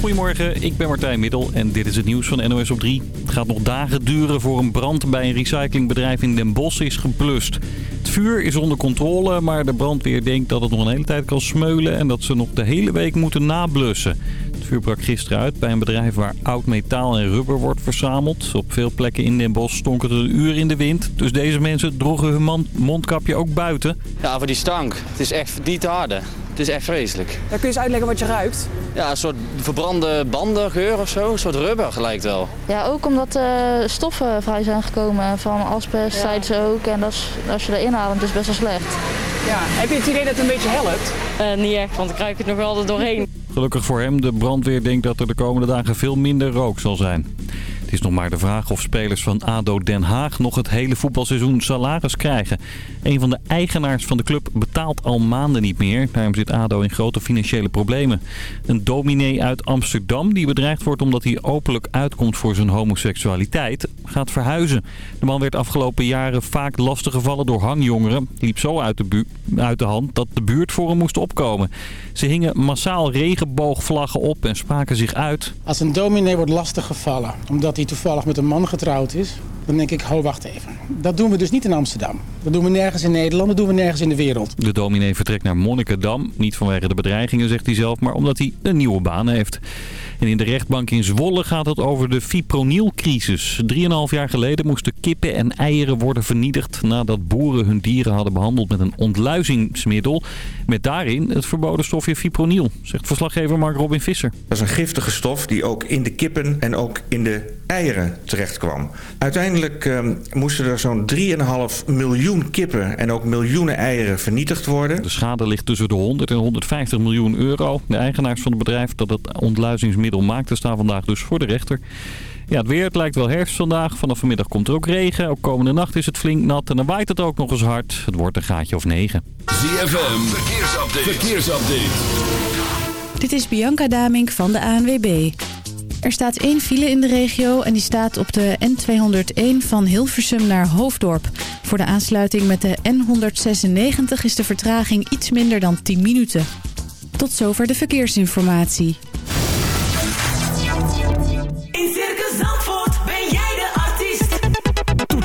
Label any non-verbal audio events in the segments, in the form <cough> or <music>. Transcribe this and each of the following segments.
Goedemorgen, ik ben Martijn Middel en dit is het nieuws van NOS op 3. Het gaat nog dagen duren voor een brand bij een recyclingbedrijf in Den Bosch is geblust. Het vuur is onder controle, maar de brandweer denkt dat het nog een hele tijd kan smeulen... en dat ze nog de hele week moeten nablussen. Het vuur brak gisteren uit bij een bedrijf waar oud metaal en rubber wordt verzameld. Op veel plekken in Den Bosch stonk het een uur in de wind. Dus deze mensen droegen hun mondkapje ook buiten. Ja, voor die stank. Het is echt niet te. Het is echt vreselijk. Ja, kun je eens uitleggen wat je ruikt? Ja, een soort verbrande bandengeur of zo. Een soort rubber gelijkt wel. Ja, ook omdat uh, stoffen vrij zijn gekomen van asbest, ja. ze ook. En dat is, als je erin haalt, is het best wel slecht. Ja, heb je het idee dat het een beetje helpt? Uh, niet echt, want ik kruik het nog wel er doorheen. Gelukkig voor hem, de brandweer denkt dat er de komende dagen veel minder rook zal zijn. Het is nog maar de vraag of spelers van ADO Den Haag nog het hele voetbalseizoen salaris krijgen. Een van de eigenaars van de club betaalt al maanden niet meer. Daarom zit ADO in grote financiële problemen. Een dominee uit Amsterdam die bedreigd wordt omdat hij openlijk uitkomt voor zijn homoseksualiteit, gaat verhuizen. De man werd afgelopen jaren vaak lastiggevallen door hangjongeren. Liep zo uit de, uit de hand dat de buurt voor hem moest opkomen. Ze hingen massaal regenboogvlaggen op en spraken zich uit. Als een dominee wordt lastiggevallen omdat hij toevallig met een man getrouwd is... dan denk ik, ho, wacht even. Dat doen we dus niet in Amsterdam. Dat doen we nergens in Nederland, dat doen we nergens in de wereld. De dominee vertrekt naar Monnikendam. Niet vanwege de bedreigingen, zegt hij zelf, maar omdat hij een nieuwe baan heeft. En in de rechtbank in Zwolle gaat het over de fipronilcrisis. Drieënhalf jaar geleden moesten kippen en eieren worden vernietigd... nadat boeren hun dieren hadden behandeld met een ontluizingsmiddel... met daarin het verboden stofje fipronil, zegt verslaggever Mark Robin Visser. Dat is een giftige stof die ook in de kippen en ook in de eieren terechtkwam. Uiteindelijk eh, moesten er zo'n 3,5 miljoen kippen en ook miljoenen eieren vernietigd worden. De schade ligt tussen de 100 en 150 miljoen euro. De eigenaars van het bedrijf dat het ontluizingsmiddel maakte staan vandaag dus voor de rechter. Ja, het weer, het lijkt wel herfst vandaag. Vanaf vanmiddag komt er ook regen. Ook komende nacht is het flink nat en dan waait het ook nog eens hard. Het wordt een gaatje of 9. ZFM, verkeersupdate. verkeersupdate. Dit is Bianca Damink van de ANWB. Er staat één file in de regio en die staat op de N201 van Hilversum naar Hoofddorp. Voor de aansluiting met de N196 is de vertraging iets minder dan 10 minuten. Tot zover de verkeersinformatie.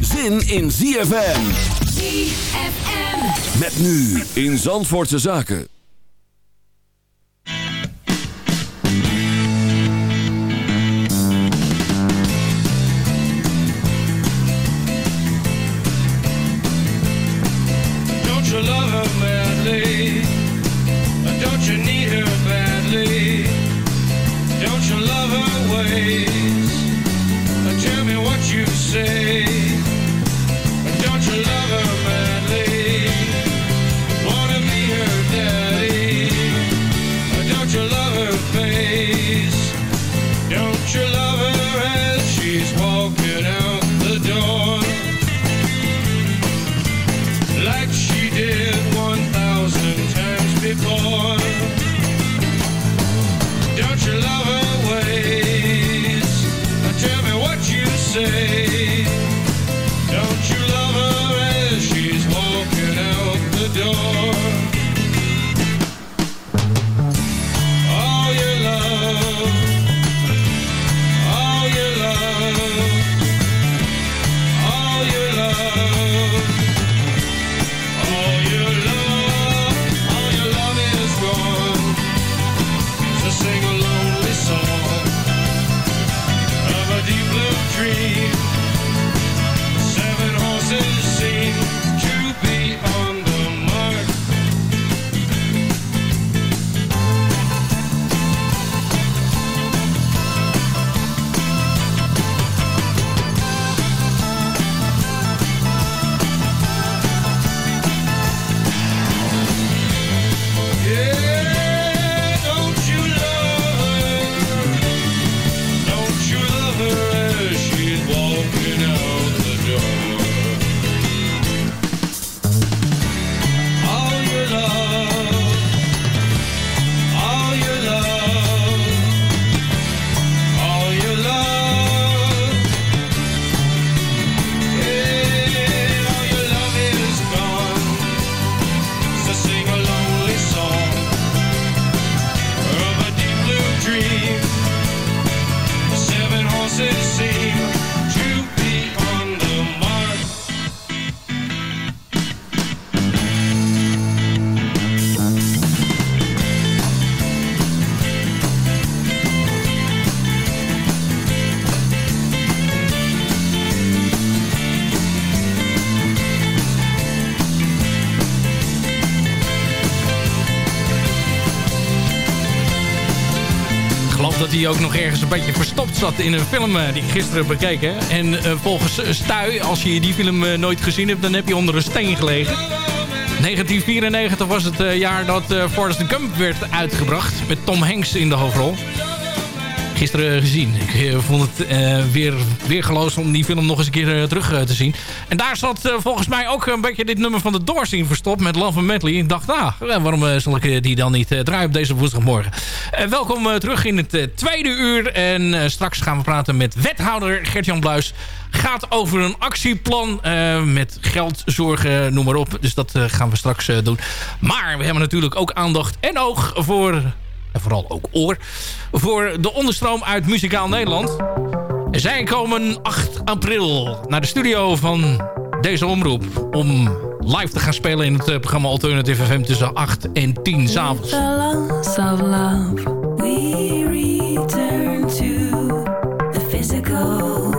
zin in ZFM. ZFM. Met nu in Zandvoortse Zaken. Don't you love her madly? Don't you need her badly? Don't you love her ways? Tell me what you say. Ook nog ergens een beetje verstopt zat in een film eh, die ik gisteren bekeken. En eh, volgens Stuy, als je die film eh, nooit gezien hebt, dan heb je onder een steen gelegen. 1994 was het jaar dat Forrest Gump werd uitgebracht. Met Tom Hanks in de hoofdrol. Gisteren gezien. Ik vond het weer, weer geloos om die film nog eens een keer terug te zien. En daar zat volgens mij ook een beetje dit nummer van de Doors in verstopt. Met Love and Medley. Ik dacht, ah, waarom zal ik die dan niet draaien op deze woensdagmorgen. Eh, welkom eh, terug in het eh, tweede uur. En straks gaan we praten met wethouder Gert-Jan Bluis gaat over een actieplan met geld, zorgen, noem maar op. Dus dat gaan we straks doen. Maar we hebben natuurlijk ook aandacht en oog voor, en vooral ook oor, voor de onderstroom uit Muzikaal Nederland. Zij komen 8 april naar de studio van deze omroep om live te gaan spelen in het eh, programma Alternative FM tussen 8 en 10 s'avonds. The loss of love, we return to the physical.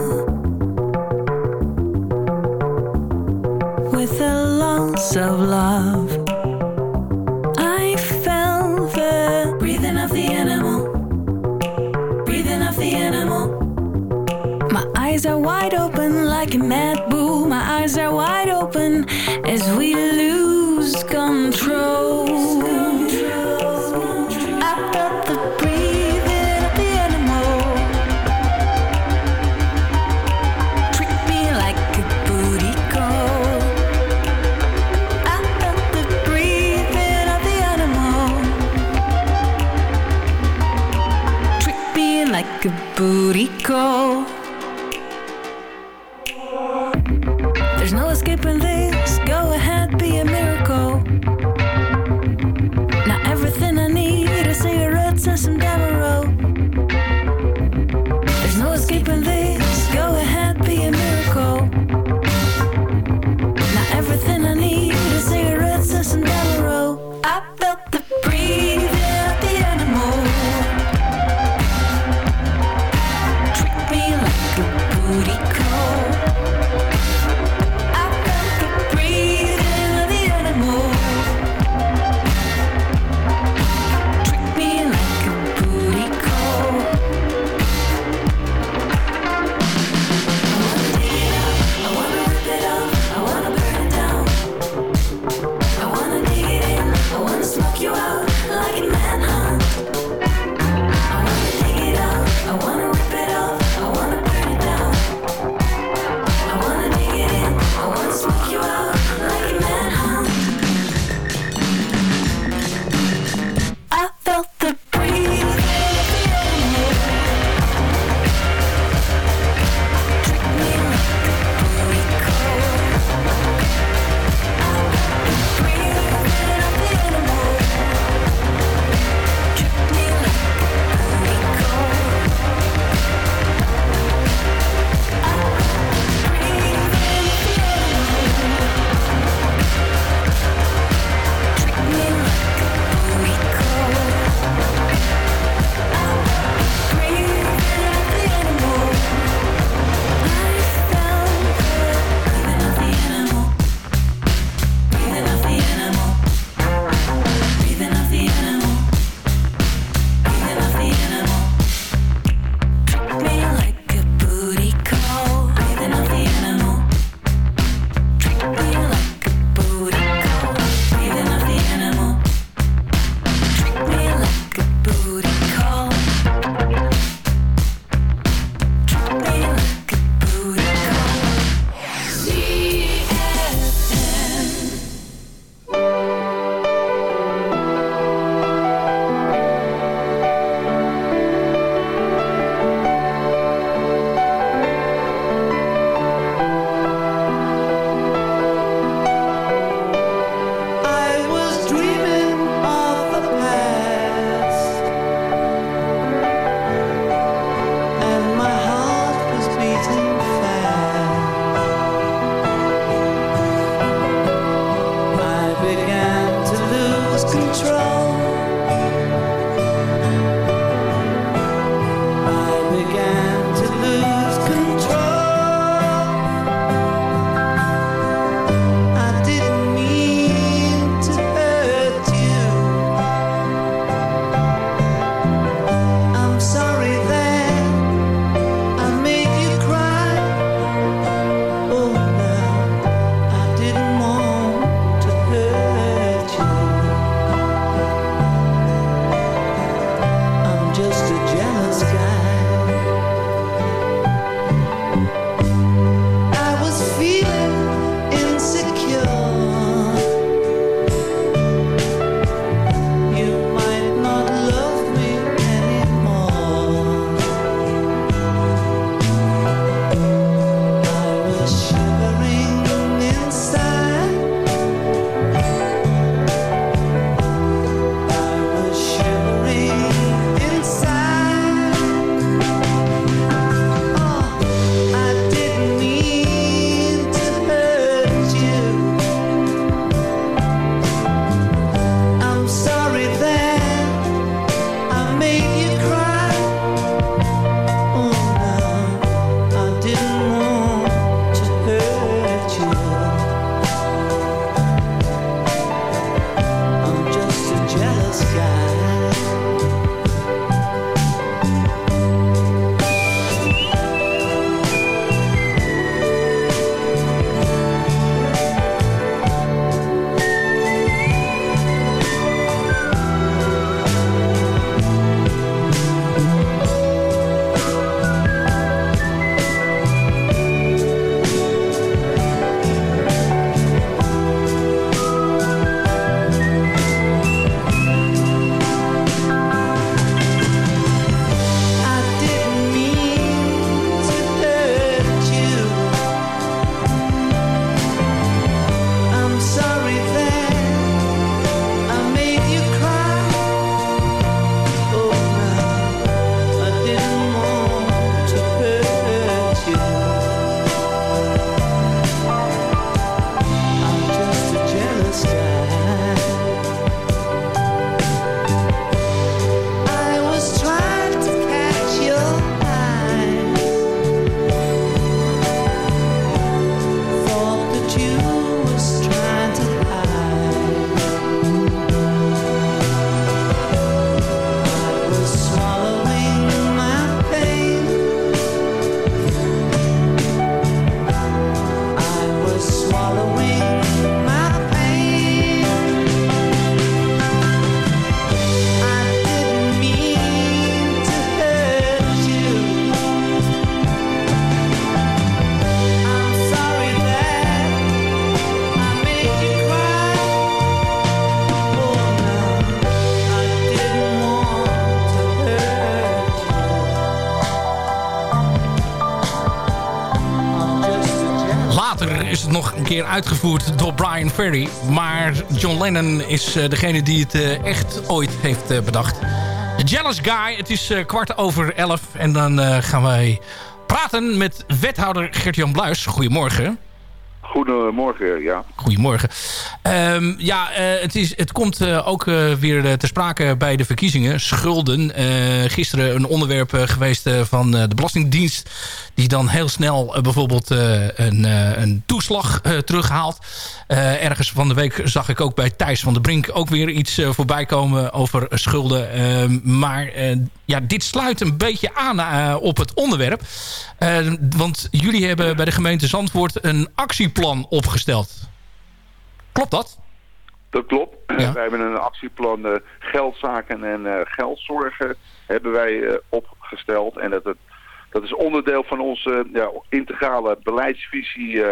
With the loss of love, I felt the breathing of the animal, breathing of the animal. My eyes are wide open like a mad bull. My eyes are wide open as we lose control. I felt the breathing of the animal. Treat me like a. I felt the breathing of the animal. Treat me like a booty call. Is het nog een keer uitgevoerd door Brian Ferry. Maar John Lennon is eh, degene die het eh, echt ooit heeft eh, bedacht. The Jealous Guy, het is kwart over elf. En dan gaan wij praten met wethouder Gert-Jan Bluis. Goedemorgen. Goedemorgen, ja. Goedemorgen. Ehm, ja, eh, het, is, het komt eh, ook eh, weer ter sprake bij de verkiezingen. Schulden. Gisteren een onderwerp geweest van de Belastingdienst. Die dan heel snel bijvoorbeeld een, een toeslag terughaalt. Ergens van de week zag ik ook bij Thijs van der Brink ook weer iets voorbij komen over schulden. Ehm, maar ja, dit sluit een beetje aan op het onderwerp. Eh, want jullie hebben bij de gemeente Zandvoort een actieplan opgesteld. Klopt dat? Dat klopt. Wij hebben een actieplan eh, geldzaken en eh, geldzorgen hebben wij eh, opgesteld. En dat, het, dat is onderdeel van onze ja, integrale beleidsvisie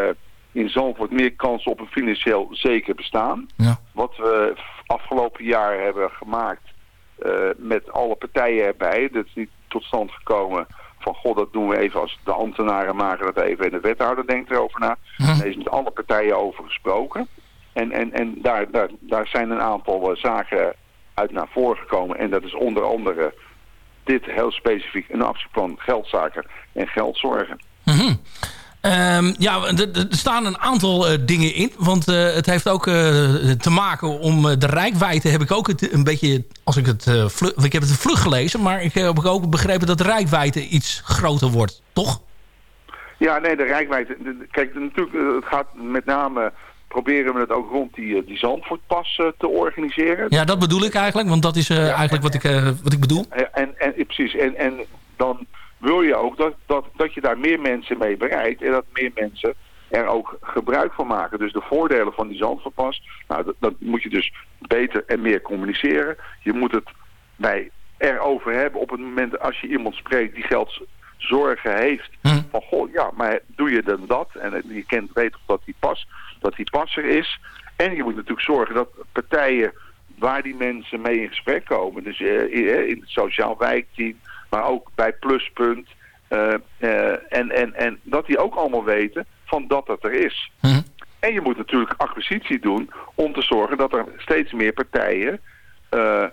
in Zandvoort. Meer kans op een financieel zeker bestaan. Wat we afgelopen jaar hebben gemaakt met alle partijen erbij. Dat is niet tot stand gekomen van god, dat doen we even als de ambtenaren maken dat even en de wethouder denkt erover na. Er is met alle partijen over gesproken. En, en, en daar, daar, daar zijn een aantal eh, zaken uit naar voren gekomen. En dat is onder andere dit heel specifiek een actieplan geldzaken en geldzorgen. Ehm, ja, er- staan een aantal eh, dingen in. Want eh, het heeft ook eh, te maken om de rijkwijde. Heb ik ook het, een beetje, als ik het vlug, ik heb het vlug gelezen, maar ik heb ook begrepen dat de rijkwijde iets groter wordt, toch? Ja, nee, de rijkwijde. de- de- Kijk, natuurlijk, het gaat met name proberen we het ook rond die, die Zandvoortpas te organiseren. Ja, dat bedoel ik eigenlijk, want dat is eigenlijk wat ik, wat ik bedoel. En, en, en precies. En, en dan wil je ook dat, dat, dat je daar meer mensen mee bereikt. En dat meer mensen er ook gebruik van maken. Dus de voordelen van die Zandvoortpas. Nou, dat, dat moet je dus beter en meer communiceren. Je moet het bij erover hebben op het moment als je iemand spreekt die geldzorgen heeft. Van goh, ja, maar doe je dan dat? En je kent weet of dat die pas, dat die passer is. En je moet natuurlijk zorgen dat partijen waar die mensen mee in gesprek komen. Dus eh, in het sociaal wijkteam, maar ook bij Pluspunt. eh, eh, en, en, en dat die ook allemaal weten van dat dat er is. En je moet natuurlijk acquisitie doen om te zorgen dat er steeds meer partijen, eh,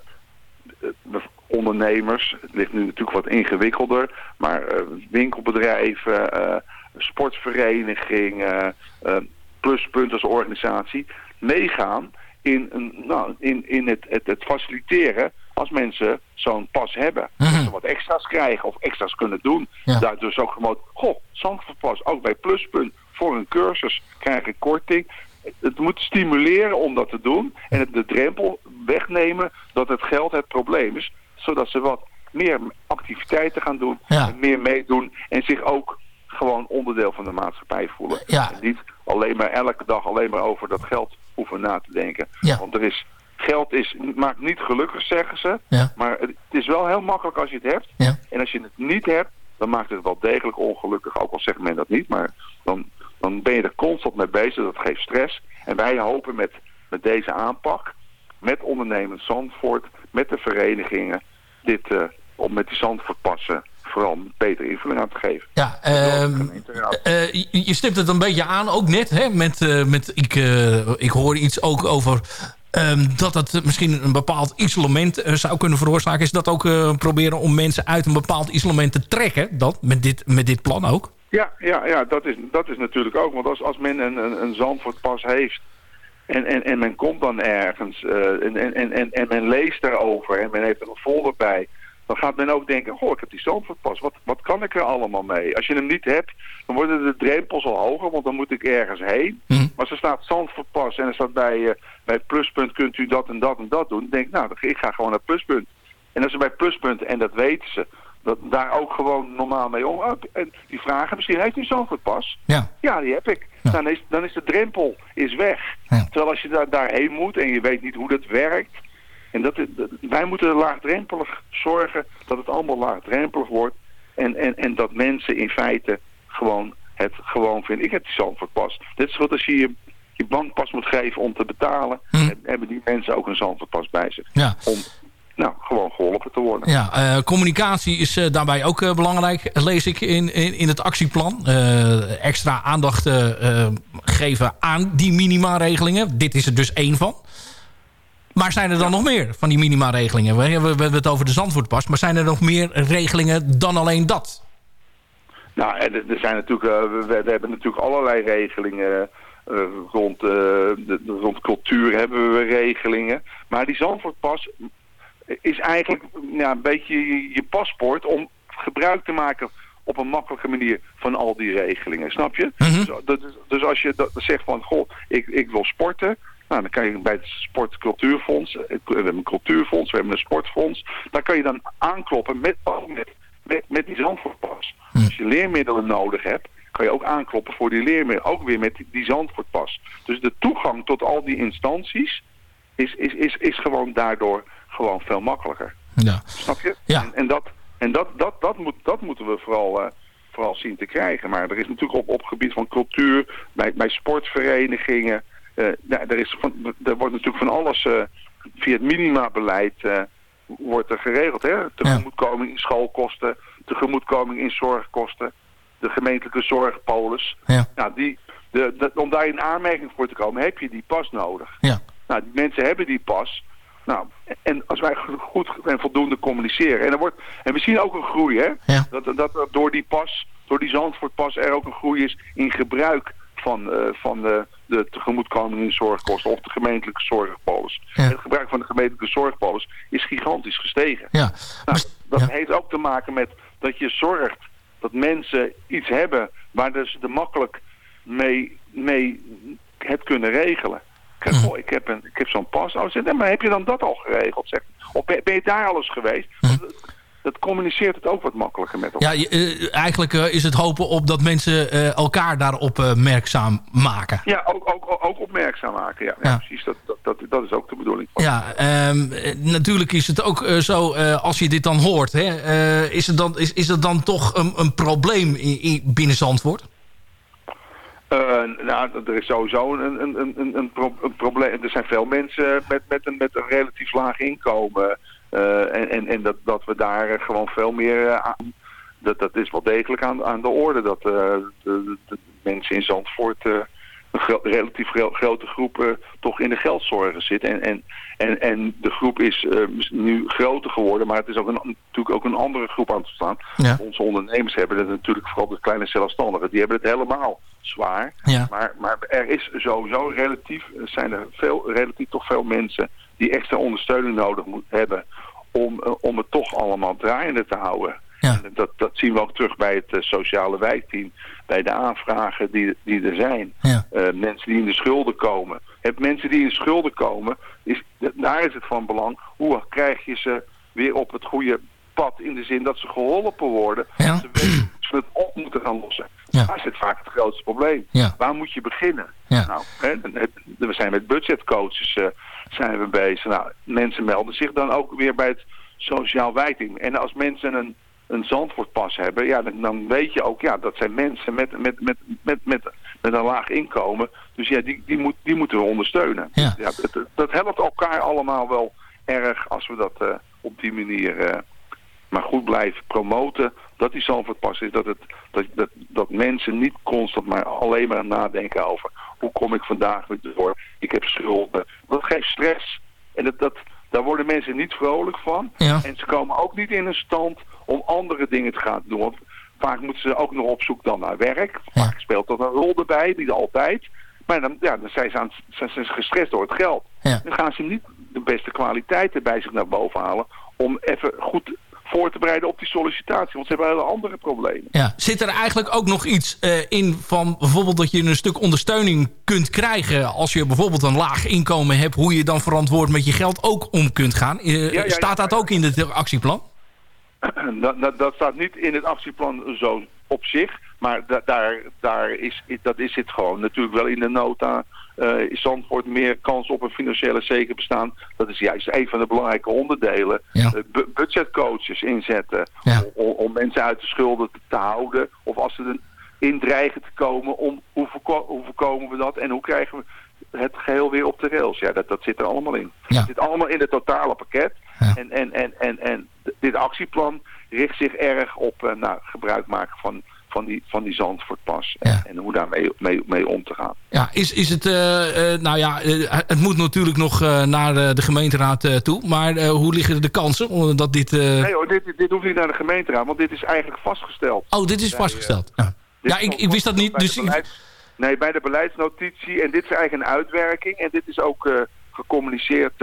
ondernemers, het ligt nu natuurlijk wat ingewikkelder, maar winkelbedrijven, sportverenigingen, pluspunt als organisatie, meegaan in, een, nou, in, in het, het, het faciliteren als mensen zo'n pas hebben. Dat ze wat extra's krijgen of extra's kunnen doen. Daar dus ook gewoon, goh, Zandvoortpas, ook bij pluspunt, voor een cursus krijg ik korting. Het moet stimuleren om dat te doen en het de drempel wegnemen dat het geld het probleem is. Zodat ze wat meer activiteiten gaan doen, en meer meedoen en zich ook gewoon onderdeel van de maatschappij voelen. Ja. En niet alleen maar elke dag alleen maar over dat geld hoeven na te denken. Ja. Want er is, geld is, maakt niet gelukkig, zeggen ze. Ja. Maar het is wel heel makkelijk als je het hebt. Ja. En als je het niet hebt, dan maakt het wel degelijk ongelukkig. Ook al zegt men dat niet, maar dan, dan ben je er constant mee bezig. Dat geeft stress. En wij hopen met, met deze aanpak, met ondernemend Zandvoort, met de verenigingen, dit, eh, om met die Zandvoortpassen vooral een betere invulling aan te geven. Ja, ehm, eh, je, stipt het een beetje aan, ook net. Hè, met, eh, met, ik, ik hoor iets ook over ehm, dat het misschien een bepaald isolement eh, zou kunnen veroorzaken. Is dat ook eh, proberen om mensen uit een bepaald isolement te trekken? Dat, met, dit, met dit plan ook? Ja, ja, ja dat, is, dat is natuurlijk ook. Want als, als men een, een, een Zandvoortpas heeft en, en, en men komt dan ergens eh, en, en, en, en, en men leest daarover en men heeft er een folder bij, dan gaat men ook denken, goh, ik heb die Zandvoortpas, wat, wat kan ik er allemaal mee? Als je hem niet hebt, dan worden de drempels al hoger, want dan moet ik ergens heen. Maar als er staat Zandvoortpas en er staat bij, eh, bij Pluspunt kunt u dat en dat en dat doen, dan denk ik, nou, ik ga gewoon naar Pluspunt. En als ze bij Pluspunt, en dat weten ze, dat daar ook gewoon normaal mee om. En die vragen misschien, heeft u zo'n pas? Ja. Ja, die heb ik. Dan, is, dan is de drempel is weg. Terwijl als je daar, daarheen moet en je weet niet hoe dat werkt. En dat, wij moeten laagdrempelig zorgen dat het allemaal laagdrempelig wordt. En, en, en dat mensen in feite gewoon het gewoon vinden. Ik heb die Zandvoortpas. Dit is goed als je je, je bankpas moet geven om te betalen. en Hebben die mensen ook een Zandvoortpas bij zich. Ja. Om nou, gewoon geholpen te worden. Ja, eh, communicatie is eh, daarbij ook eh, belangrijk, lees ik in, in, in het actieplan. Extra aandacht geven aan die minimaregelingen. Dit is er dus één van. Maar zijn er dan nog meer van die minimaregelingen? We, hebben het over de Zandvoortpas. Maar zijn er nog meer regelingen dan alleen dat? Nou, er er zijn natuurlijk, eh, we, we hebben natuurlijk allerlei regelingen. eh, rond, eh, de, rond cultuur hebben we regelingen. Maar die Zandvoortpas is eigenlijk ja, een beetje je, paspoort om gebruik te maken op een makkelijke manier van al die regelingen. Snap je? dus, dat is- dus als je dat zegt van, goh, ik, ik wil sporten. Nou, dan kan je bij het Sportcultuurfonds, eh, we hebben een cultuurfonds, we hebben een sportfonds. Daar kan je dan aankloppen met, ook met, met, met die Zandvoortpas. Als je leermiddelen nodig hebt, kan je ook aankloppen voor die leermiddelen. Ook weer met die, die Zandvoortpas. Dus de toegang tot al die instanties is, is, is, is gewoon daardoor gewoon veel makkelijker. Ja. Snap je? Ja. En, en, dat, en dat, dat, dat, moet, dat moeten we vooral, eh, vooral zien te krijgen. Maar er is natuurlijk op, op gebied van cultuur, bij, bij sportverenigingen... eh, ja, er, is van, er wordt natuurlijk van alles eh, via het minimabeleid eh, wordt er geregeld. Hè? Tegemoetkoming in schoolkosten, tegemoetkoming in zorgkosten, de gemeentelijke zorgpolis. Ja. Nou, die, de, de- om daar in aanmerking voor te komen heb je die pas nodig. Ja. Nou, die mensen hebben die pas. Nou, en als wij goed en voldoende communiceren. En er wordt, en we zien ook een groei, hè? Dat, dat door die pas, door die Zandvoortpas, er ook een groei is in gebruik van, eh, van de, de tegemoetkoming in zorgkosten of de gemeentelijke zorgpolis. Het gebruik van de gemeentelijke zorgpolis is gigantisch gestegen. Ja. Nou, dat heeft ook te maken met dat je zorgt dat mensen iets hebben waar dus de makkelijk mee, mee het kunnen regelen. Kijk, goh, ik heb, een, ik heb zo'n pas. Oh, zeg, maar heb je dan dat al geregeld? Zeg. Of ben, ben je daar alles geweest? Want dat, dat communiceert het ook wat makkelijker met elkaar. Ja, eh, eigenlijk eh, is het hopen op dat mensen eh, elkaar daarop merkzaam maken. Ja, ook, ook, ook opmerkzaam maken. Ja, ja. Ja. precies. Dat, dat, dat, dat is ook de bedoeling. Ja, ehm, eh, natuurlijk is het ook zo, als je dit dan hoort... Hè, is, het dan, is, is het dan toch een, een probleem in, in, binnen Zandvoort? Eh, nou, er is sowieso een, een, een, een, een, pro- een probleem. Er zijn veel mensen met, met, een, met een relatief laag inkomen. Eh, en en, en dat, dat we daar gewoon veel meer eh, aan... Dat, dat is wel degelijk aan, aan de orde. Dat eh, de, de- mensen in Zandvoort... een relatief gro- grote groep toch in de geldzorgen zit. En, en, en, en de groep is nu groter geworden, maar het is ook een, natuurlijk ook een andere groep aan te staan. Ja. Onze ondernemers hebben het natuurlijk, vooral de kleine zelfstandigen, die hebben het helemaal zwaar. Ja. Maar, maar er is sowieso relatief, zijn er veel, relatief toch veel mensen die extra ondersteuning nodig moet, hebben om, eh, om het toch allemaal draaiende te houden. En Dat, dat zien we ook terug bij het eh, sociale wijkteam, bij de aanvragen die, die er zijn. Eh, mensen die in de schulden komen. Het mensen die in de schulden komen, is, daar is het van belang. Hoe krijg je ze weer op het goede pad in de zin dat ze geholpen worden. Dat ze weten ze het op moeten gaan lossen. Daar zit vaak het grootste probleem. Waar moet je beginnen? Nou, hè, we zijn met budgetcoaches zijn we bezig. Nou, mensen melden zich dan ook weer bij het sociaal wijkteam. En als mensen een, een Zandvoortpas hebben, ja, dan, dan weet je ook, ja, dat zijn mensen met, met, met, met, met, met een laag inkomen. Dus ja, die, die, moet, die moeten we ondersteunen. Ja. dat, dat helpt elkaar allemaal wel erg als we dat eh, op die manier eh, maar goed blijven promoten. Dat die Zandvoortpas is, dat, het, dat, dat, dat mensen niet constant maar alleen maar nadenken over hoe kom ik vandaag weer door. Ik heb schulden. Dat geeft stress. En dat, dat, daar worden mensen niet vrolijk van. En ze komen ook niet in een stand om andere dingen te gaan doen. Want vaak moeten ze ook nog op zoek dan naar werk. Vaak speelt dat een rol erbij, niet altijd. Maar dan, ja, dan zijn, ze aan, zijn ze gestrest door het geld. Dan gaan ze niet de beste kwaliteiten bij zich naar boven halen... om even goed voor te bereiden op die sollicitatie. Want ze hebben hele andere problemen. Ja. Zit er eigenlijk ook nog iets eh, in van bijvoorbeeld dat je een stuk ondersteuning kunt krijgen... als je bijvoorbeeld een laag inkomen hebt... hoe je dan verantwoord met je geld ook om kunt gaan? Eh, ja, staat dat ook in het actieplan? <clears throat> dat, dat, dat staat niet in het actieplan zo op zich. Maar da- daar, daar is, dat is het gewoon. Natuurlijk wel in de nota eh is Zandvoort meer kans op een financiële zeker bestaan. Dat is juist een van de belangrijke onderdelen. Eh, bu- budgetcoaches inzetten om, om mensen uit de schulden te, te houden. Of als ze erin dreigen te komen, om, hoe, voorko- hoe voorkomen we dat en hoe krijgen we het geheel weer op de rails. Ja, dat, dat zit er allemaal in. Het zit allemaal in het totale pakket. En, en, en, en, en dit actieplan richt zich erg op eh, nou, gebruik maken van, van die, van die Zandvoortpas. En, en hoe daarmee mee, mee om te gaan. Ja, is, is het... eh, eh, nou ja, eh, het moet natuurlijk nog naar de gemeenteraad toe. Maar hoe liggen de kansen om dat dit... Nee hoor, dit, dit hoeft niet naar de gemeenteraad, want dit is eigenlijk vastgesteld. Oh, dit is vastgesteld. Ja, ja ik, ik wist dat niet. Dus beleids- nee, bij de beleidsnotitie. En dit is eigenlijk een uitwerking. En dit is ook gecommuniceerd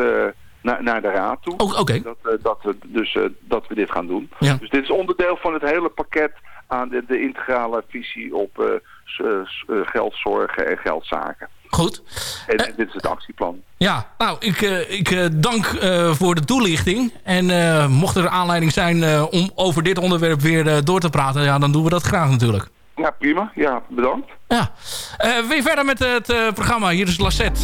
naar, naar de raad toe. Oh, oké. Dat, dat, we, dus, dat we dit gaan doen. Ja. Dus dit is onderdeel van het hele pakket aan de, de integrale visie op eh, eh, eh, geldzorgen en geldzaken. Goed. En, en dit is het actieplan. Ja, nou, ik, ik dank voor de toelichting. En mocht er aanleiding zijn om over dit onderwerp weer door te praten... Ja, dan doen we dat graag natuurlijk. Ja, prima. Ja, bedankt. Ja. Weer verder met het programma. Hier is Lassette.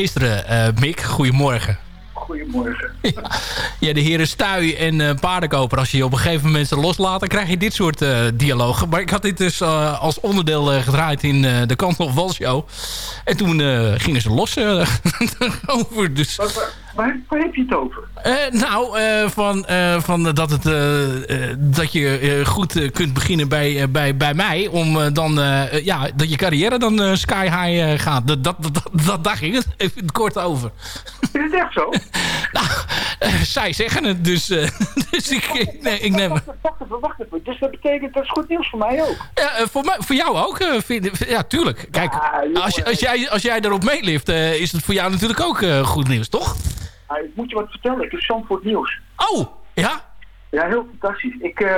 Gisteren, eh, Mick. Goedemorgen. Goedemorgen. <laughs> Ja, de heren Stuy en eh, Paardenkoper. Als je je op een gegeven moment ze loslaat... dan krijg je dit soort eh, dialogen. Maar ik had dit dus als onderdeel gedraaid in de Kant of Wal Show. En toen gingen ze los <laughs> over. Dus, Waar, waar heb je het over? Eh, nou, eh, van, eh, van dat, het, dat je goed kunt beginnen bij, bij, bij mij. Om dan, ja, dat je carrière dan sky high gaat. Dat, dat, dat, dat, daar ging het <laughs> even kort over. Is het echt zo? <laughs> nou, zij zeggen het, dus, <laughs> dus ik, ik, nee, ik neem... Wacht even, wacht even. Dus dat betekent, dat is goed nieuws voor mij ook. Ja, voor, mij, voor jou ook. vind, ja, tuurlijk. Kijk, als, als, jij, als jij erop meelift, is het voor jou natuurlijk ook goed nieuws, toch? Ah, ik moet je wat vertellen. Ik heb Zandvoort nieuws. Oh, ja? Ja, heel fantastisch. Ik, eh,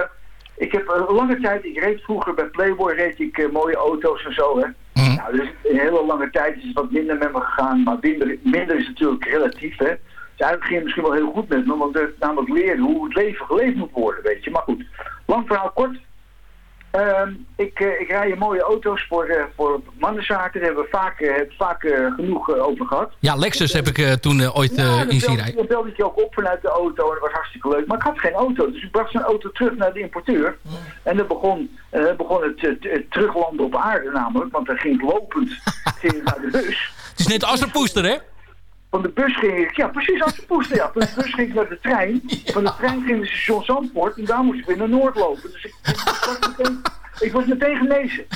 ik heb een lange tijd, ik reed vroeger bij Playboy, reed ik eh, mooie auto's en zo, hè. Nou, dus een hele lange tijd is het wat minder met me gegaan, maar minder, minder is natuurlijk relatief, hè. Dus eigenlijk ging het misschien wel heel goed met me, want ik namelijk leren hoe het leven geleefd moet worden, weet je. Maar goed, lang verhaal kort. Ehm, ik, eh, ik rij mooie auto's voor, eh, voor mannenzaken. Daar hebben we vaak, eh, vaak genoeg over gehad. Ja, Lexus heb ik toen ooit eh, in zien dan rijden. belde, belde ik je ook op vanuit de auto en dat was hartstikke leuk. Maar ik had geen auto, dus ik bracht zijn auto terug naar de importeur. En dan begon, begon het, teruglanden op aarde namelijk, want dan ging het lopend <laughs> ging naar de bus. Het is net Asserpoester, hè? Van de bus ging ik, ja precies als de poester, ja. Van de bus ging ik naar de trein. Van de trein ging naar station Zandvoort en daar moest ik weer naar Noord lopen. Dus ik, ik, was, meteen, ik was meteen genezen.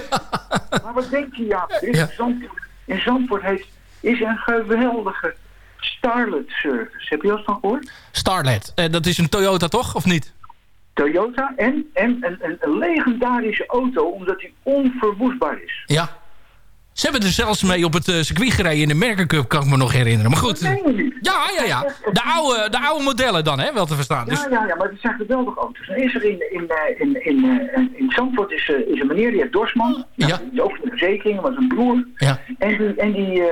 <laughs> Maar wat denk je, ja? Er is in Zandvoort, in Zandvoort heeft, is een geweldige Starlet service. Heb je dat van gehoord? Starlet. Eh, dat is een Toyota, toch? Of niet? Toyota en, en een, een, een legendarische auto omdat die onverwoestbaar is. Ja. Ze hebben er zelfs mee op het eh, circuit gereden in de Merkencup, kan ik me nog herinneren. Maar goed. Nee, niet. Ja, ja, ja. De oude, de oude modellen dan, hè, wel te verstaan. Dus, Ja, ja, ja, maar het zijn geweldige auto's. Dan is er in, in, eh, in, in, eh, in Zandvoort is, is een meneer, die heet Dorsman. Ja. Die is ook van de verzekeringen, maar zijn broer. Ja. En die, en die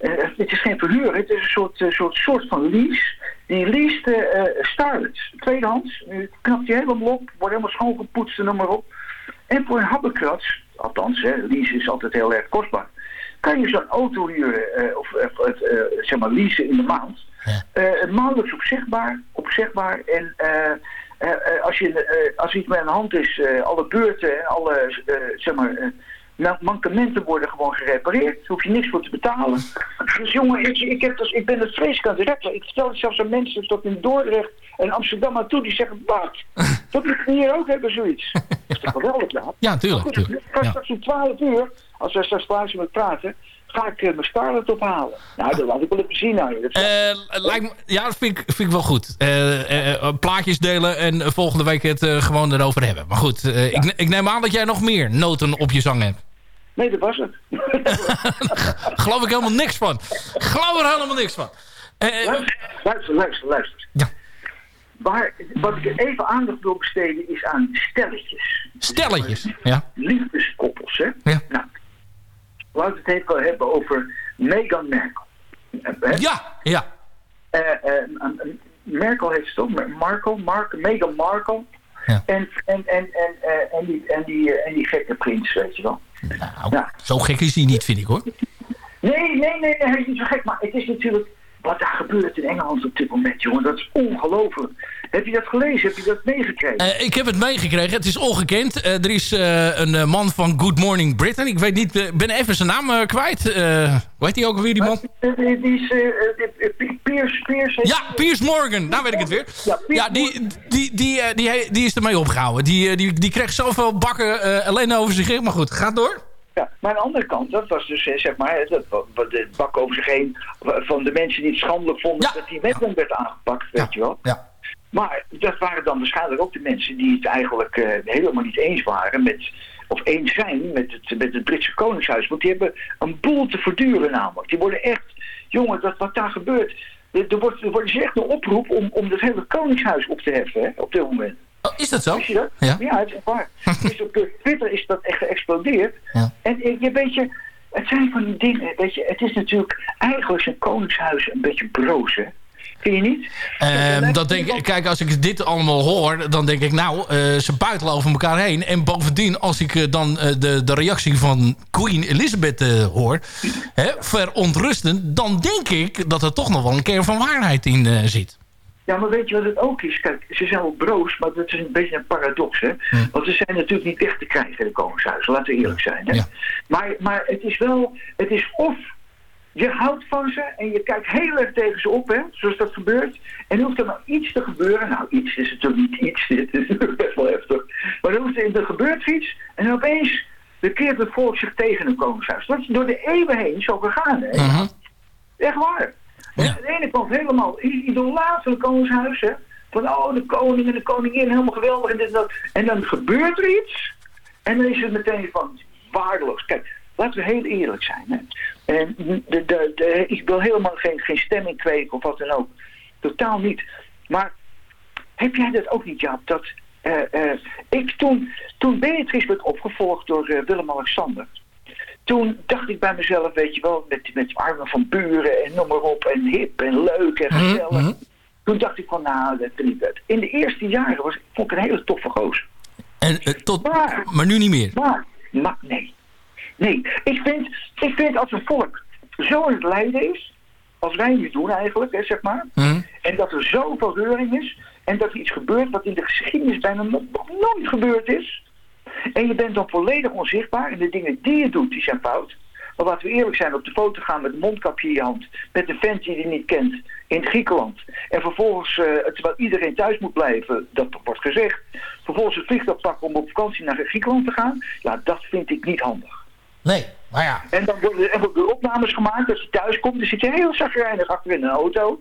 eh, het is geen verhuur, het is een soort, soort, soort van lease. Die leest uh, Starlets, tweedehands. Nu knapt hij helemaal op, wordt helemaal schoongepoetst en noem maar op. En voor een habbekrats, althans, hè, lease is altijd heel erg kostbaar. Kan je zo'n auto huren, eh, of eh, eh, zeg maar leasen in de maand. Eh, maandelijks opzegbaar, opzegbaar en als, je, eh, als iets met de hand is, alle beurten en alle zeg maar, man- mankementen worden gewoon gerepareerd. Daar hoef je niks voor te betalen. Dus jongen, ik, ik, heb dus, ik ben het vreselijk aan het rekken. Ik vertel het zelfs aan mensen tot in Dordrecht en Amsterdam aan toe. Die zeggen, wat? Dat moet je hier ook hebben, zoiets. Dat is toch geweldig, ja? Ja, tuurlijk. Goed, tuurlijk. ik ga straks om 12 uur, als wij straks klaar zijn met praten, ga ik eh, mijn Scarlett ophalen. Nou, dat laat ik wel even zien aan je. Eh, lijkt me, ja, dat vind ik, vind ik wel goed. Eh, plaatjes delen en volgende week het gewoon erover hebben. Maar goed, ik, ik neem aan dat jij nog meer noten op je zang hebt. Nee, dat was het. <laughs> Geloof ik helemaal niks van. Geloof er helemaal niks van. Eh, luister, luister, luister. Waar, wat ik er even aandacht wil besteden is aan stelletjes. Stelletjes, ja. Liefdeskoppels, hè? Ja. Nou, laten we het even hebben over Meghan Merkel. Eh, hè? Ja, ja. Eh, eh, eh, Merkel heeft het ook, Marco, Mark, Meghan Markle. En, en, en, en, eh, en, die, en, die, eh, en die gekke prins, weet je wel. Nou, zo gek is hij niet, vind ik hoor. Nee, nee, nee, nee, hij is niet zo gek. Maar het is natuurlijk wat daar gebeurt in Engeland op dit moment, jongen. Dat is ongelooflijk. Heb je dat gelezen? Heb je dat meegekregen? Eh, ik heb het meegekregen. Het is ongekend. Eh, er is eh, een man van Good Morning Britain. Ik weet niet, ben even zijn naam kwijt. Hoe heet die ook alweer, die man? Die, die, die is, Piers, Piers... Ja, Piers Morgan. Nou weet ik het weer. Ja, die, die, die, eh, die, die is ermee opgehouden. Die, die, die kreeg zoveel bakken ellende over zich heen. Maar goed, gaat door. Ja, maar aan de andere kant, dat was dus, zeg maar, dat, de bak over zich heen van de mensen die het schandelijk vonden dat die Wetland werd aangepakt, weet je wel. Ja. Maar dat waren dan waarschijnlijk ook de mensen die het eigenlijk eh, helemaal niet eens waren met, of eens zijn met het, met het Britse Koningshuis. Want die hebben een boel te verduren namelijk. Die worden echt, jongen, dat, wat daar gebeurt, er, wordt, er wordt dus echt een oproep om, om het hele Koningshuis op te heffen, hè, op dit moment. Oh, is dat zo? Je dat? Ja. Ja, het is waar. <laughs> dus op Twitter is dat echt geëxplodeerd. En eh, je weet je, het zijn van die dingen, weet je, het is natuurlijk eigenlijk zijn koningshuis een beetje broos, hè? Vind je niet? Ehm, dat denk ik, kijk, als ik dit allemaal hoor, dan denk ik, nou, eh, ze buitelen over elkaar heen. En bovendien, als ik eh, dan eh, de, de reactie van Queen Elizabeth hoor, hè, verontrustend, dan denk ik dat er toch nog wel een kern van waarheid in zit. Ja, maar weet je wat het ook is? Kijk, ze zijn wel broos, maar dat is een beetje een paradox, hè? Want ze zijn natuurlijk niet weg te krijgen in de koningshuizen, laten we eerlijk zijn, hè? Maar, maar het is wel, het is of je houdt van ze en je kijkt heel erg tegen ze op, hè? Zoals dat gebeurt. En hoeft er nou iets te gebeuren. Nou, iets is natuurlijk niet iets, <laughs> dit is best wel heftig. Maar er, hoeft, er gebeurt iets en opeens keert het volk zich tegen een koningshuis. Dat is door de eeuwen heen zo gegaan, hè? Echt waar. En Aan de ene kant helemaal i- idolaat van het koningshuis, hè. Van, oh, de koning en de koningin, helemaal geweldig en dit en dat. En dan gebeurt er iets. En dan is het meteen van, waardeloos. Kijk, laten we heel eerlijk zijn, hè. En de, de, de, ik wil helemaal geen, geen stemming kweken of wat dan ook. Totaal niet. Maar heb jij dat ook niet, Jaap? Dat, eh, eh, ik toen, toen Beatrice werd opgevolgd door eh, Willem-Alexander toen dacht ik bij mezelf, weet je wel, met, met armen van buren en noem maar op, en hip en leuk en gezellig. Toen dacht ik van, nou, dat is niet uit. In de eerste jaren was, vond ik een hele toffe gozer. En, tot, maar, nu niet meer. Maar, maar nee. Nee, ik vind, ik vind als een volk zo in het lijden is, als wij nu doen eigenlijk, hè, zeg maar, en dat er zoveel reuring is, en dat er iets gebeurt wat in de geschiedenis bijna nog nog nooit gebeurd is, en je bent dan volledig onzichtbaar en de dingen die je doet, die zijn fout. Maar laten we eerlijk zijn, op de foto gaan met een mondkapje in je hand, met een vent die je niet kent in Griekenland. En vervolgens, eh, terwijl iedereen thuis moet blijven, dat wordt gezegd, vervolgens het vliegtuig pakken om op vakantie naar Griekenland te gaan, ja, dat vind ik niet handig. Nee, maar ja. En dan worden er opnames gemaakt, als je thuis komt, dan zit je heel zagrijnig achter in een auto.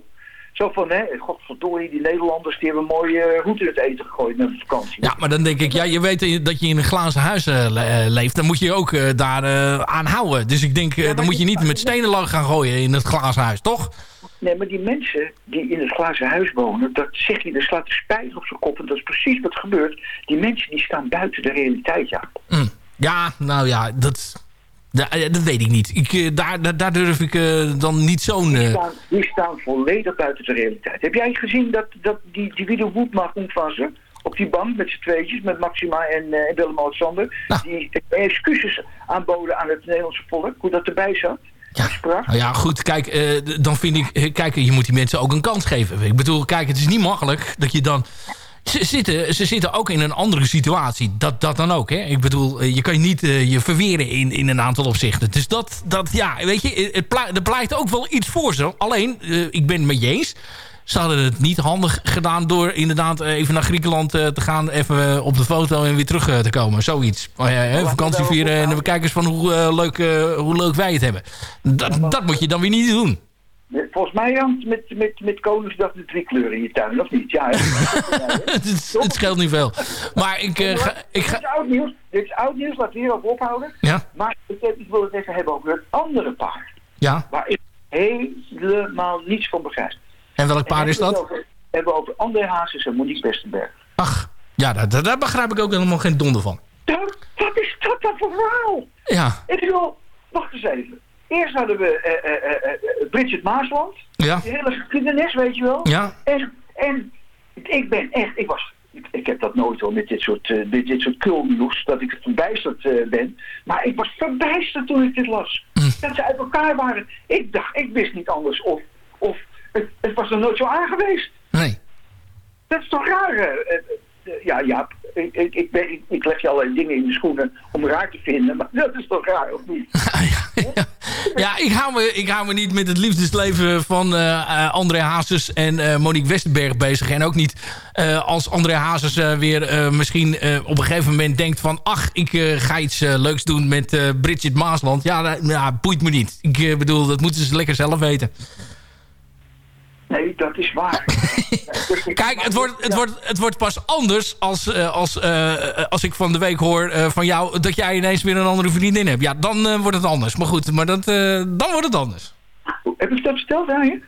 Zo van, hè, godverdorie, die Nederlanders, die hebben een mooie uh, route in het eten gegooid met vakantie. Ja, maar dan denk ik, ja, je weet dat je in een glazen huis uh, le uh, leeft. Dan moet je ook uh, daar uh, aan houden. Dus ik denk, ja, dan moet je niet met stenen lang gaan gooien in het glazen huis, toch? Nee, maar die mensen die in het glazen huis wonen, dat zeg je, er slaat de spijt op zijn kop. En dat is precies wat gebeurt. Die mensen die staan buiten de realiteit, ja. Mm. Ja, nou ja, dat... Da dat weet ik niet. Ik, uh, daar, daar, daar, durf ik uh, dan niet zo'n... Die, staan, die staan volledig buiten de realiteit. Heb jij gezien dat, dat die, die Wiede Woedmacht van ze op die bank met z'n tweetjes, met Maxima en, uh, en Willem-Alexander, nou. die excuses aanboden aan het Nederlandse volk, hoe dat erbij zat? Ja, nou ja, goed. Kijk, dan vind ik... Kijk, je moet die mensen ook een kans geven. Ik bedoel, kijk, het is niet makkelijk dat je dan ze zitten, ze zitten ook in een andere situatie. Dat, dat dan ook. Hè? Ik bedoel, eh, je kan je niet eh, je verweren in, in een aantal opzichten. Dus dat, dat ja, weet je, het pleit, er pleit ook wel iets voor ze. Alleen, eh, ik ben het met je eens. Ze hadden het niet handig gedaan door inderdaad even naar Griekenland te gaan. Even op de foto en weer terug te komen. Zoiets. Oh, ja, hè, vakantie vieren en we kijken eens van hoe, leuk, hoe leuk wij het hebben. Dat, dat moet je dan weer niet doen. Volgens mij, Jan, met, met, met Koningsdag de drie kleuren in je tuin, of niet? Ja, <laughs> het, scheelt niet veel. Maar ik, eh, ga, ik Dit ga... is oud nieuws. Dit is oud nieuws, laten we hierover ophouden. Ja. Maar ik, ik wil het even hebben over het andere paard. Ja. Waar ik helemaal niets van begrijp. En welk paard is dat? We hebben over André Hazes en Monique Westenberg. Ja, daar, daar- begrijp ik ook helemaal geen donder van. Dat, wat is dat dan voor verhaal? Ja. Ik bedoel, wacht eens even. Eerst hadden we eh, eh, eh, Bridget Maasland. Ja. Die hele geschiedenis, weet je wel. Ja. En, en ik ben echt, ik was, ik, heb dat nooit hoor met dit soort, eh, dit, dit soort kulnieuws, dat ik verbijsterd ben. Maar ik was verbijsterd toen ik dit las. Dat ze uit elkaar waren. Ik dacht, ik wist niet anders of, of het, het was er nooit zo aangeweest. Nee. Dat is toch raar? eh, ja, ja, ik, ik, ik, ben- ik, leg je allerlei dingen in de schoenen om raar te vinden, maar dat is toch raar, of niet? <laughs> Ja, ik hou, me, ik hou me niet met het liefdesleven van eh eh, André Hazes en eh, Monique Westerberg bezig. En ook niet eh, als André Hazes eh, weer eh, misschien eh, op een gegeven moment denkt van... ach, ik eh, ga iets eh, leuks doen met eh, Bridget Maasland. Ja, ja, boeit me niet. Ik eh, bedoel, dat moeten ze lekker zelf weten. Nee, dat is waar. <laughs> Kijk, het wordt, het, wordt, het wordt pas anders als, eh, als, eh, als ik van de week hoor eh, van jou... dat jij ineens weer een andere vriendin hebt. Ja, dan wordt het anders. Maar goed, maar dat, dan wordt het anders. Heb ik dat verteld aan je?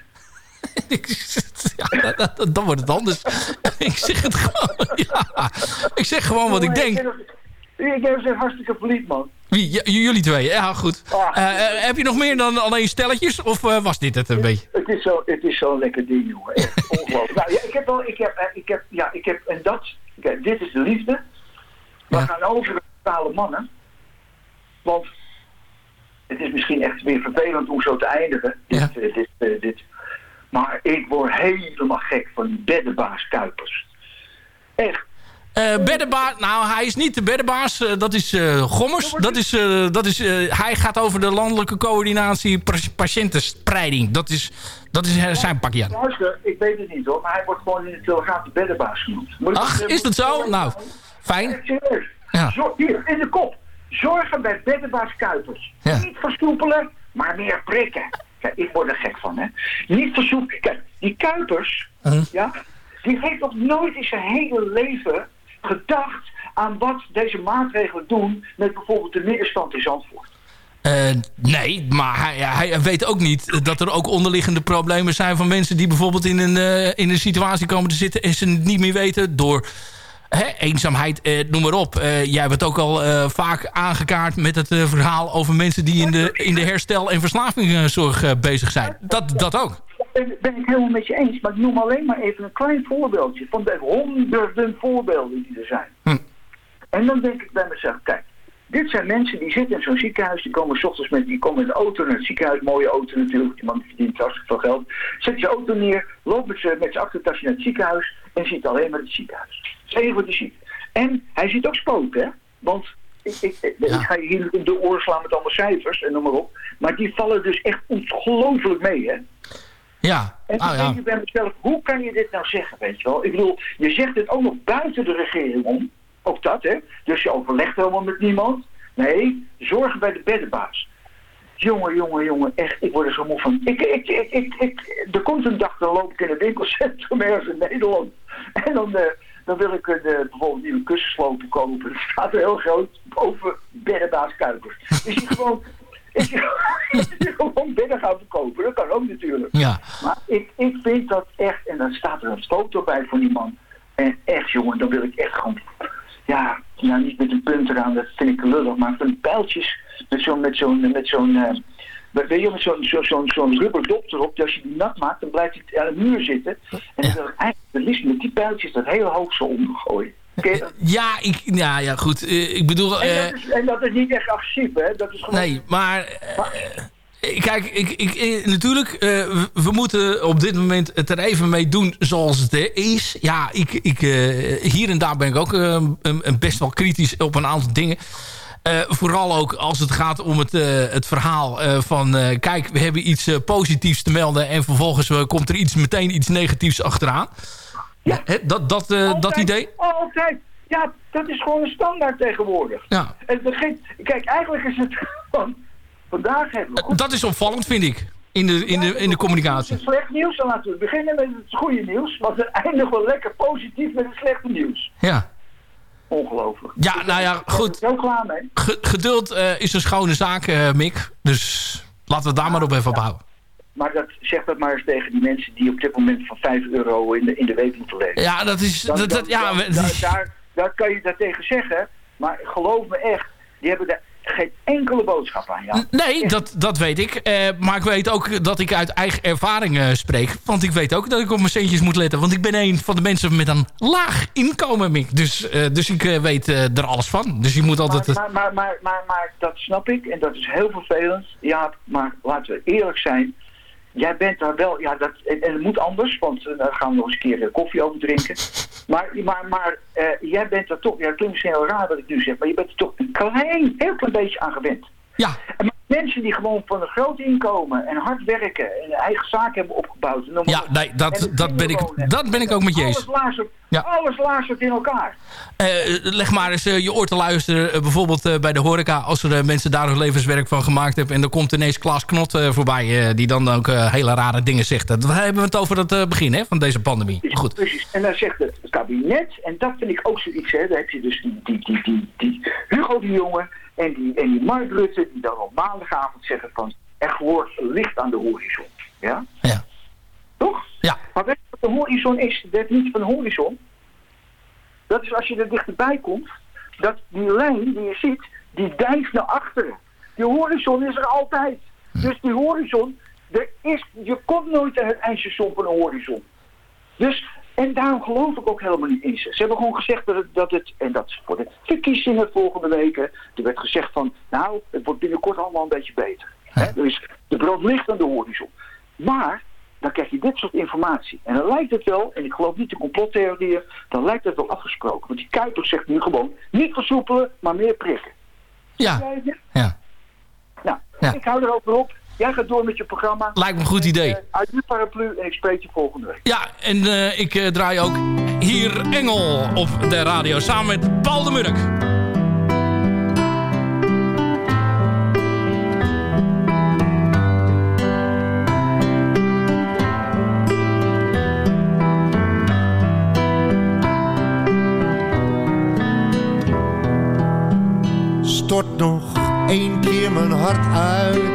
<laughs> ja, dan wordt het anders. <laughs> ik zeg het gewoon. Ja. Ik zeg gewoon wat ik denk. Ik heb ze hartstikke verliefd, man. Wie? J- jullie twee? Ja, goed. Eh, eh, heb je nog meer dan alleen stelletjes? Of eh, was dit het een beetje? Het is zo- het is zo'n lekker ding, jongen. Echt <laughs> ongelooflijk. nou, ja, ik heb wel, ik heb, ik heb, ja, ik heb, en dat, kijk, dit is de liefde. We gaan over de totale mannen. Want het is misschien echt weer vervelend om zo te eindigen. Dit, eh, dit, dit. Maar ik word helemaal gek van die beddenbaas Kuipers. Echt. Eh beddenbaas, nou hij is niet de beddenbaas, eh, dat is eh, Gommers. Dat is, dat is, hij gaat over de landelijke coördinatie pa- patiëntenspreiding. Dat is, dat is zijn pakje. Luister, ik weet het niet hoor, maar hij wordt gewoon in de telegraaf de beddenbaas genoemd. Moet Ach, is dat zo? Nou, fijn. Zor- hier, in de kop. Zorgen bij beddenbaas Kuipers. Ja. Niet versoepelen, maar meer prikken. Kijk, ik word er gek van, hè. Niet versoepelen. Kijk, die Kuipers, ja, die heeft nog nooit in zijn hele leven gedacht aan wat deze maatregelen doen met bijvoorbeeld de middenstand in Zandvoort. Eh, nee, maar hij, hij weet ook niet dat er ook onderliggende problemen zijn van mensen die bijvoorbeeld in een, eh, in een situatie komen te zitten en ze niet meer weten door hè, eenzaamheid, eh, noem maar op. Jij hebt ook al vaak aangekaart met het verhaal over mensen die in de, in de herstel- en verslavingszorg bezig zijn. Dat, dat ook. Ben, ben ik helemaal met je eens, maar ik noem alleen maar even een klein voorbeeldje van de honderden voorbeelden die er zijn. Hm. En dan denk ik bij mezelf, kijk, dit zijn mensen die zitten in zo'n ziekenhuis, die komen s ochtends met, die komen in de auto naar het ziekenhuis, mooie auto natuurlijk, die man verdient hartstikke veel geld. Zet je auto neer, loopt met zijn achtertasje naar het ziekenhuis en ziet alleen maar het ziekenhuis. Dat is wat hij ziet. En hij ziet ook spoken, hè, want ik, ik, ik, ik ga je hier de oren slaan met allemaal cijfers en noem maar op, maar die vallen dus echt ongelooflijk mee, hè. Ja, En dan nou ja. denk ik bij mezelf, hoe kan je dit nou zeggen, weet je wel? Ik bedoel, je zegt dit ook nog buiten de regering om. Ook dat, hè? Dus je overlegt helemaal met niemand. Nee, zorgen bij de beddenbaas. Jongen, jongen, jongen, echt, ik word er zo moe van. Ik, ik, ik, ik, ik, er komt een dag, dan loop ik in een winkelcentrum <laughs> ergens in Nederland. En dan, eh, dan wil ik een, eh, bijvoorbeeld nieuwe kussenslopen kopen. Er staat er heel groot boven beddenbaas Kuipers. Is hij gewoon, is hij, hij gewoon bedden gaan verkopen? Dat kan ook natuurlijk. Ja. Maar ik, ik vind dat echt, en dan staat er een foto bij van die man. En echt jongen, dan wil ik echt gewoon, ja, nou niet met een punt eraan, dat vind ik lullig, maar van pijltjes met zo'n, met zo'n, met zo'n, eh, weet je, met zo'n zo'n zo'n zo'n rubber dop erop, als je die nat maakt, dan blijft het aan de muur zitten. En dan wil ik eigenlijk het liefst met die pijltjes dat hele hoog zo omgooien. Dat? Ja, ik, ja, ja goed. Eh, ik bedoel... En eh, dat, is, en dat is niet echt agressief, hè? Dat is gewoon... nee, maar... eh, kijk, ik, ik, eh, natuurlijk, eh, we, moeten op dit moment het er even mee doen zoals het is. Ja, ik, ik, eh, hier en daar ben ik ook eh, een- een best wel kritisch op een aantal dingen. Eh, vooral ook als het gaat om het, eh, het verhaal eh, van... eh, kijk, we hebben iets eh, positiefs te melden... en vervolgens eh, komt er iets, meteen iets negatiefs achteraan. Hè, dat, dat, eh, dat idee? Altijd. Ja, dat is gewoon een standaard tegenwoordig. Ja. Het begint, kijk, eigenlijk is het <laughs> gewoon... Vandaag hebben we goed Dat is opvallend, vind ik. In de, in de, in de communicatie. slecht nieuws. Dan laten we beginnen met het goede nieuws. Want we eindigen wel lekker positief met het slechte nieuws. Ja. Ongelooflijk. Ja, nou ja, goed. Zo klaar mee. Ge- geduld eh, is een schone zaak, eh, Mick. Dus laten we het daar maar op even op houden. Maar dat, zeg dat maar eens tegen die mensen die op dit moment van 5 euro in de, in de week moeten leven. Ja, dat is... Dat, dat, ja, daar, daar, daar kan je dat tegen zeggen. Maar geloof me echt, die hebben daar geen enkele boodschap aan. Ja. Nee, dat, dat weet ik. Eh, maar ik weet ook dat ik uit eigen ervaring eh, spreek. Want ik weet ook dat ik op mijn centjes moet letten. Want ik ben een van de mensen met een laag inkomen, Mick. Dus, eh, dus ik weet er alles van. Dus je moet altijd... Maar, maar, maar, maar, maar, maar dat snap ik en dat is heel vervelend. Ja, maar laten we eerlijk zijn. Jij bent daar wel, ja, dat, en, en het moet anders, want daar gaan we nog eens een keer eh, koffie over drinken. <laughs> Maar, maar, maar eh, jij bent er toch, ja, het klinkt misschien heel raar wat ik nu zeg, maar je bent er toch een klein, heel klein beetje aan gewend. Ja. En maar mensen die gewoon van een groot inkomen en hard werken en eigen zaak hebben opgebouwd. en Ja, nee, dat, dat, ben ik, dat ben ik ook met je eens. Alles lazert, Ja. alles lazert in elkaar. Eh, leg maar eens eh, je oor te luisteren. eh, bijvoorbeeld bij de horeca. Als er mensen daar hun levenswerk van gemaakt hebben. En dan komt ineens Klaas Knot voorbij. die dan ook hele rare dingen zegt. Dat hebben we het over het begin hè, van deze pandemie. Goed. Precies. En dan zegt het kabinet, en dat vind ik ook zoiets, hè, daar heb je dus die, die, die, die, die Hugo de Jonge en die, en die Mark Rutte, die dan op maandagavond zeggen van, er wordt licht aan de horizon. Ja? Ja. Toch? Ja. Maar weet je wat de horizon is? Dat niet van horizon. Dat is als je er dichterbij komt, dat die lijn die je ziet, die dijft naar achteren. Die horizon is er altijd. Dus die horizon, er is, je komt nooit aan het eindstation van een horizon. Dus, en daarom geloof ik ook helemaal niet in ze. Ze hebben gewoon gezegd dat het, dat het en dat is voor de verkiezingen volgende weken, er werd gezegd van, nou, het wordt binnenkort allemaal een beetje beter. Hè? Dus de brand ligt aan de horizon. Maar, dan krijg je dit soort informatie. En dan lijkt het wel, en ik geloof niet de complottheorieën, dan lijkt het wel afgesproken. Want die Kuiper zegt nu gewoon, niet versoepelen, maar meer prikken. Ja. Ja. Nou, Ja. ik hou erover op. Jij gaat door met je programma. Lijkt me een goed idee. Uh, uit je paraplu en ik spreek je volgende week. Ja, en eh, ik eh, draai ook hier Engel op de radio. Samen met Paul de Murk. Stort nog één keer mijn hart uit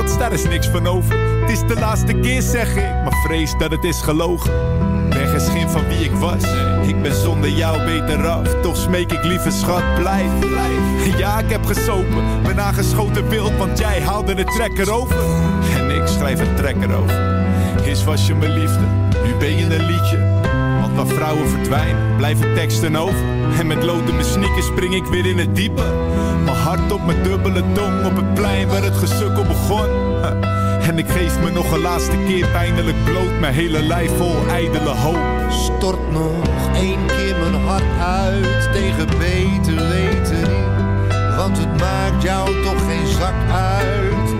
Trots, daar is niks van over. Het is de laatste keer, zeg ik, maar vrees dat het is gelogen. Ben geen van wie ik was. Ik ben zonder jou beter af. Toch smeek ik lieve schat, blijf, blijf. Ja, ik heb gesopen, ben aangeschoten wild, want jij haalde de trekker over. En ik schrijf een trekker over. Eerst was je mijn liefde, nu ben je een liedje. Want waar vrouwen verdwijnen, blijven teksten over. En met lood mijn sneakers spring ik weer in het diepe. Hart op mijn dubbele tong op het plein waar het gesukkel begon. <laughs> En ik geef me nog een laatste keer pijnlijk bloot. Mijn hele lijf vol ijdele hoop. Stort nog één keer mijn hart uit tegen beter weten. Want het maakt jou toch geen zak uit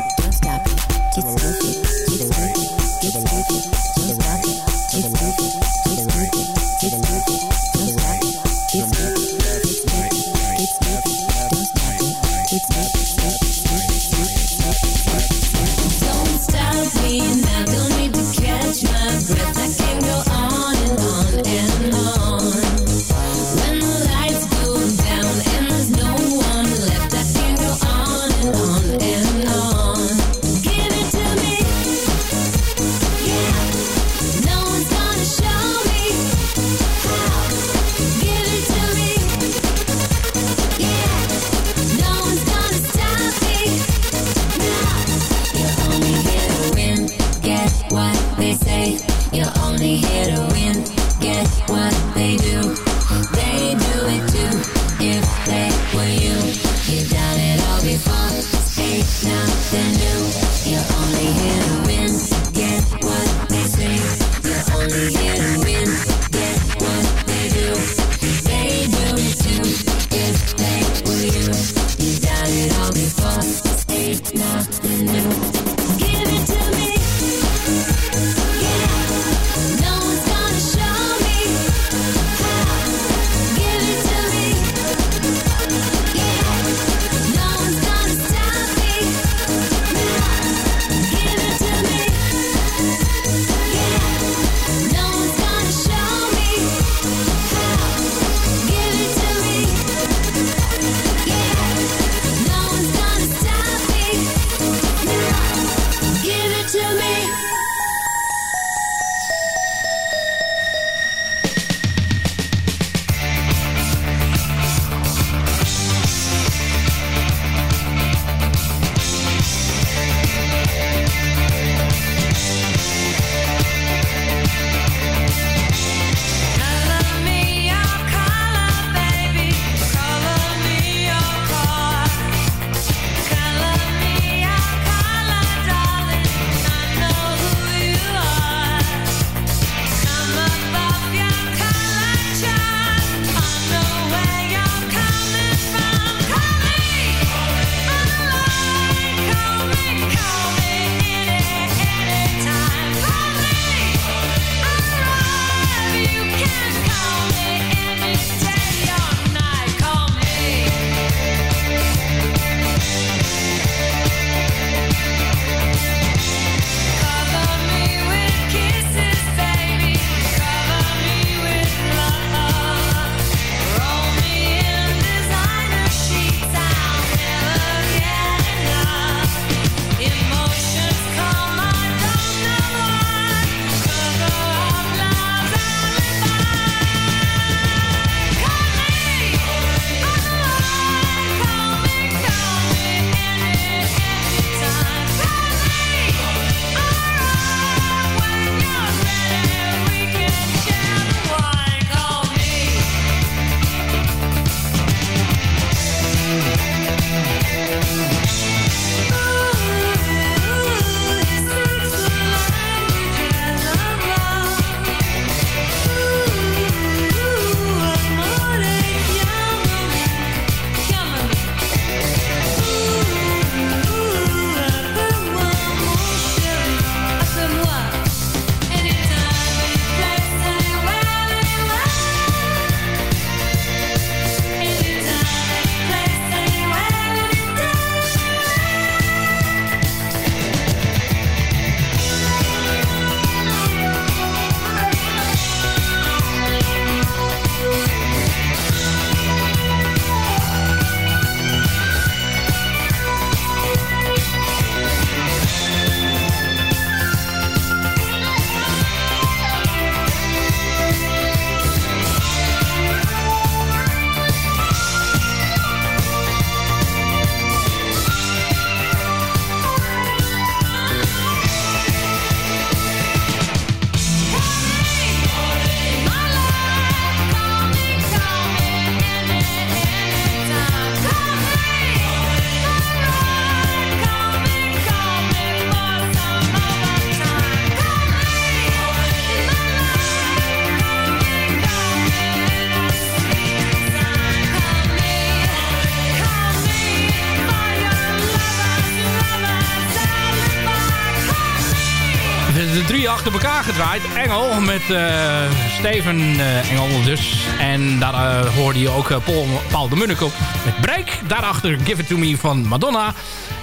Met eh, Steven eh, Engel dus. En daar eh, hoorde je ook Paul, Paul de Munnik op met Break. Daarachter Give It To Me van Madonna.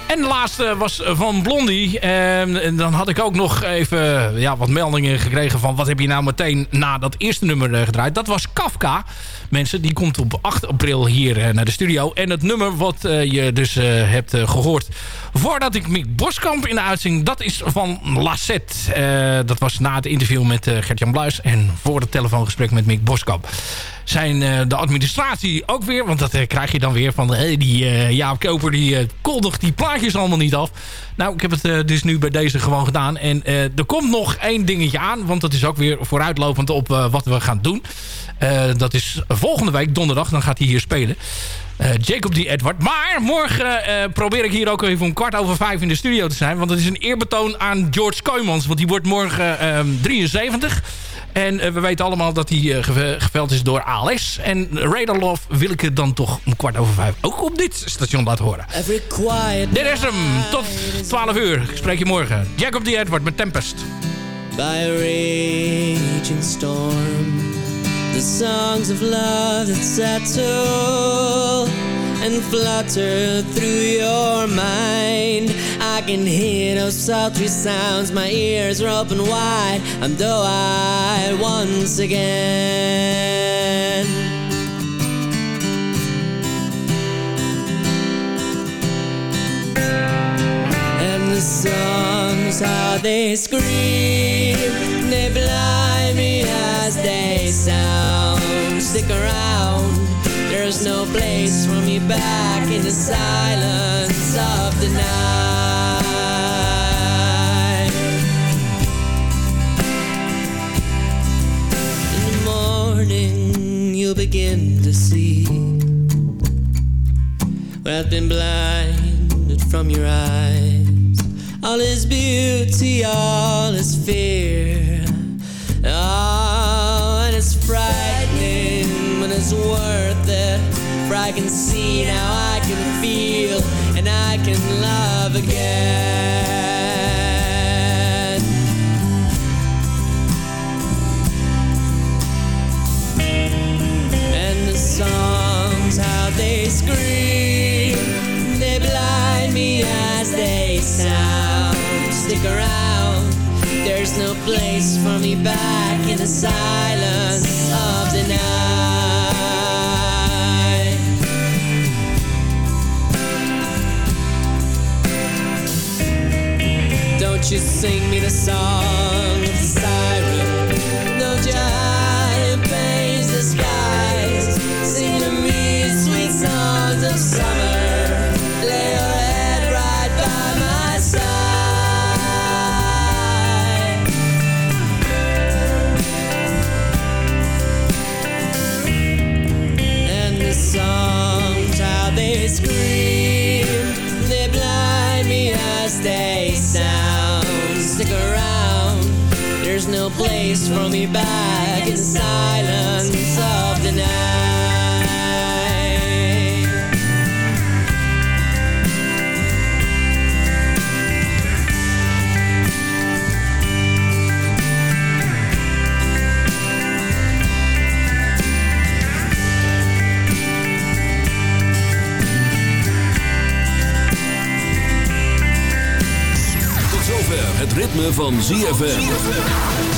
En de laatste was van Blondie. En, en dan had ik ook nog even ja, wat meldingen gekregen van... wat heb je nou meteen na dat eerste nummer gedraaid. Dat was Kafka. Mensen, die komt op 8 april hier naar de studio. En het nummer wat je dus hebt eh, gehoord... voordat ik Mick Boskamp in de uitzending... dat is van Lassette. Eh, dat was na het interview met eh, Gert-Jan Bluis... en voor het telefoongesprek met Mick Boskamp zijn eh, de administratie ook weer... want dat krijg je dan weer van hey, die Jaap Koper... die kondigt die plaatjes allemaal niet af. Nou, ik heb het dus nu bij deze gewoon gedaan. En er komt nog één dingetje aan... want dat is ook weer vooruitlopend op wat we gaan doen. Dat is volgende week donderdag. Dan gaat hij hier spelen. Eh, Jacob D. Edward. Maar morgen eh, probeer ik hier ook even om kwart over vijf in de studio te zijn. Want het is een eerbetoon aan George Koymans. Want die wordt morgen eh, 73. En eh, we weten allemaal dat hij geve- geveld is door ALS. En Radar Love wil ik het dan toch om kwart over vijf ook op dit station laten horen. Dit is hem. Tot 12 uur. Ik spreek je morgen. Jacob D. Edward met Tempest. by a raging storm. The songs of love that settle and flutter through your mind. I can hear those sultry sounds, my ears are open wide. I'm doe-eyed once again. And the songs, how they scream, they blind me as they sound. Stick around, there's no place for me back in the silence of the night. In the morning, you'll begin to see what I've been blinded from your eyes. All is beauty, all is fear. It's frightening, but it's worth it. For I can see now, I can feel, and I can love again. And the songs, how they scream, they blind me as they sound. Stick around, there's no back in the silence of the night. Don't you sing me the song for me back in silence of the night. Tot zover het ritme van ZFM.